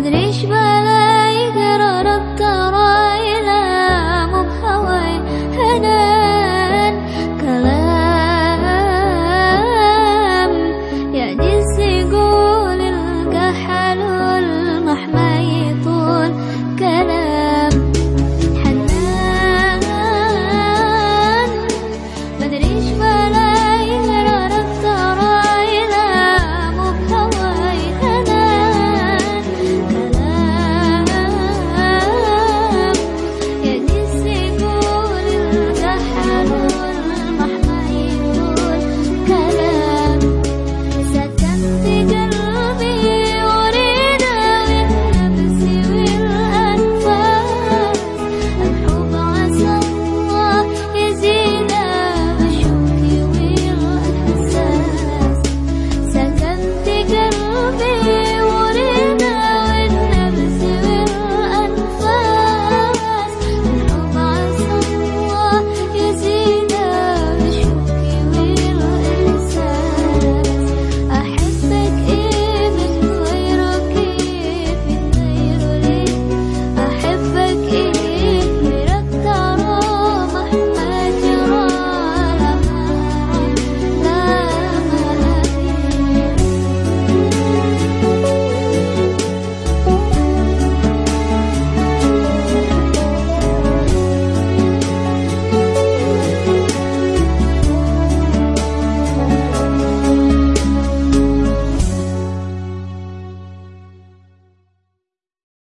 Chandreshwar.